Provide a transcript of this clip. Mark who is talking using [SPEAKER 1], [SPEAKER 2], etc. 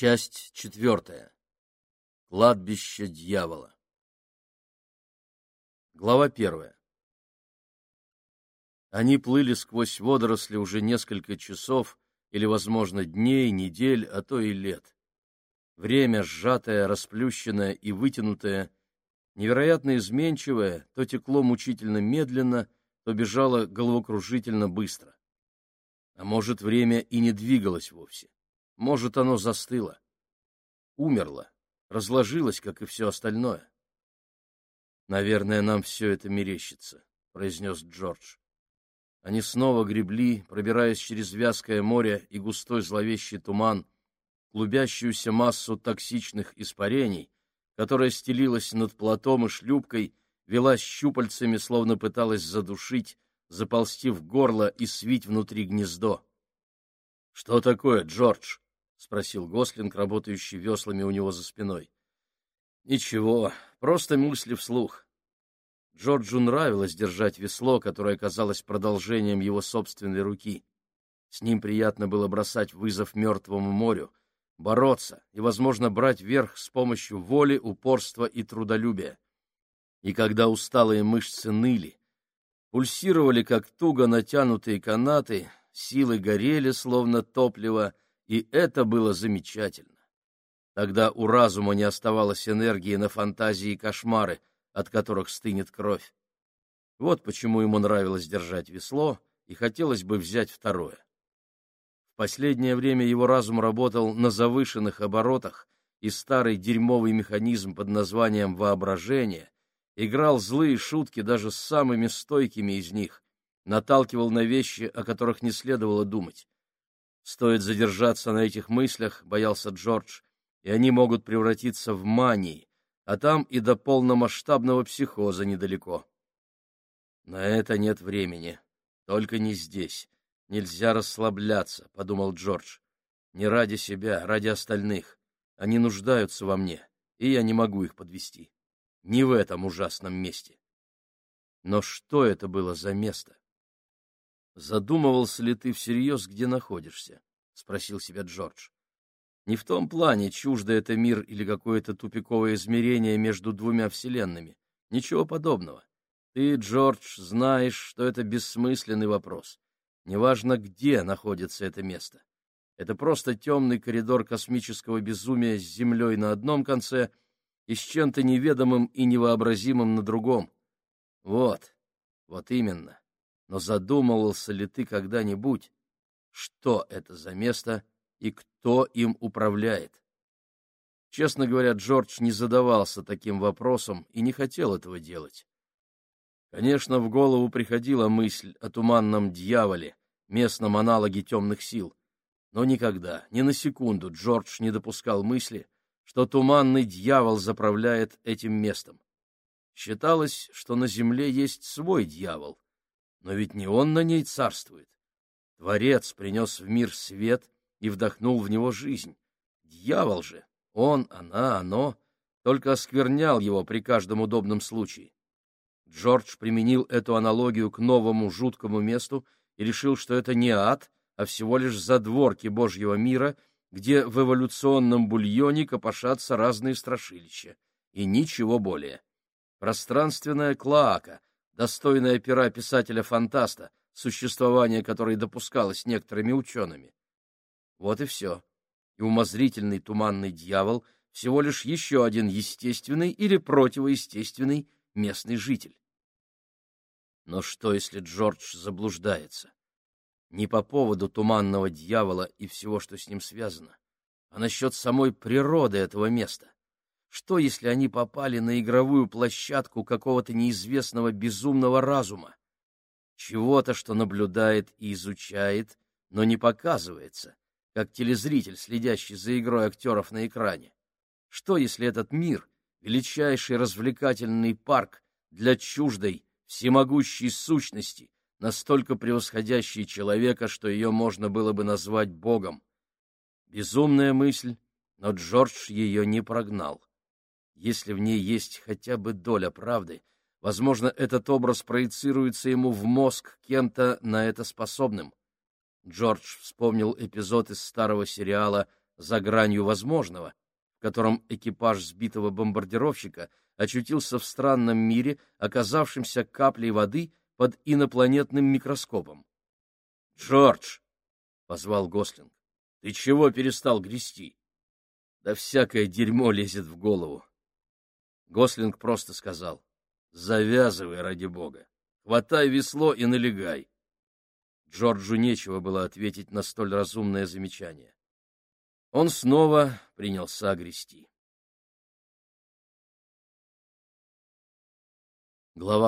[SPEAKER 1] Часть четвертая. Кладбище дьявола. Глава первая. Они плыли сквозь водоросли уже несколько часов или, возможно, дней, недель, а то и лет. Время сжатое, расплющенное и вытянутое, невероятно изменчивое, то текло мучительно медленно, то бежало головокружительно быстро. А может, время и не двигалось вовсе. Может, оно застыло. Умерло, разложилось, как и все остальное. «Наверное, нам все это мерещится», — произнес Джордж. Они снова гребли, пробираясь через вязкое море и густой зловещий туман, клубящуюся массу токсичных испарений, которая стелилась над платом и шлюпкой, велась щупальцами, словно пыталась задушить, заползти в горло и свить внутри гнездо. — Что такое, Джордж? — спросил Гослинг, работающий веслами у него за спиной. — Ничего, просто мысли вслух. Джорджу нравилось держать весло, которое казалось продолжением его собственной руки. С ним приятно было бросать вызов мертвому морю, бороться и, возможно, брать верх с помощью воли, упорства и трудолюбия. И когда усталые мышцы ныли, пульсировали, как туго натянутые канаты, силы горели, словно топливо — и это было замечательно. Тогда у разума не оставалось энергии на фантазии и кошмары, от которых стынет кровь. Вот почему ему нравилось держать весло, и хотелось бы взять второе. В последнее время его разум работал на завышенных оборотах, и старый дерьмовый механизм под названием «воображение» играл злые шутки даже с самыми стойкими из них, наталкивал на вещи, о которых не следовало думать. Стоит задержаться на этих мыслях, боялся Джордж, и они могут превратиться в мании, а там и до полномасштабного психоза недалеко. На это нет времени, только не здесь. Нельзя расслабляться, подумал Джордж. Не ради себя, ради остальных. Они нуждаются во мне, и я не могу их подвести. Не в этом ужасном месте. Но что это было за место? Задумывался ли ты всерьез, где находишься? — спросил себя Джордж. Не в том плане, чуждо это мир или какое-то тупиковое измерение между двумя вселенными. Ничего подобного. Ты, Джордж, знаешь, что это бессмысленный вопрос. Неважно, где находится это место. Это просто темный коридор космического безумия с Землей на одном конце и с чем-то неведомым и невообразимым на другом. Вот, вот именно. Но задумывался ли ты когда-нибудь, что это за место и кто им управляет? Честно говоря, Джордж не задавался таким вопросом и не хотел этого делать. Конечно, в голову приходила мысль о туманном дьяволе, местном аналоге темных сил, но никогда, ни на секунду Джордж не допускал мысли, что туманный дьявол заправляет этим местом. Считалось, что на земле есть свой дьявол, но ведь не он на ней царствует. Творец принес в мир свет и вдохнул в него жизнь. Дьявол же, он, она, оно, только осквернял его при каждом удобном случае. Джордж применил эту аналогию к новому жуткому месту и решил, что это не ад, а всего лишь задворки Божьего мира, где в эволюционном бульоне копошатся разные страшилища. И ничего более. Пространственная клоака, достойная пера писателя-фантаста, существование которой допускалось некоторыми учеными. Вот и все. И умозрительный туманный дьявол всего лишь еще один естественный или противоестественный местный житель. Но что, если Джордж заблуждается? Не по поводу туманного дьявола и всего, что с ним связано, а насчет самой природы этого места. Что, если они попали на игровую площадку какого-то неизвестного безумного разума? чего-то, что наблюдает и изучает, но не показывается, как телезритель, следящий за игрой актеров на экране. Что, если этот мир — величайший развлекательный парк для чуждой, всемогущей сущности, настолько превосходящей человека, что ее можно было бы назвать Богом? Безумная мысль, но Джордж ее не прогнал. Если в ней есть хотя бы доля правды — Возможно, этот образ проецируется ему в мозг кем-то на это способным. Джордж вспомнил эпизод из старого сериала за гранью возможного, в котором экипаж сбитого бомбардировщика очутился в странном мире, оказавшемся каплей воды под инопланетным микроскопом. «Джордж!» — позвал Гослинг. «Ты чего перестал грести?» «Да всякое дерьмо лезет в голову». Гослинг просто сказал. «Завязывай, ради бога. Хватай весло и налегай». Джорджу нечего было ответить на столь разумное замечание. Он снова принялся грести. Глава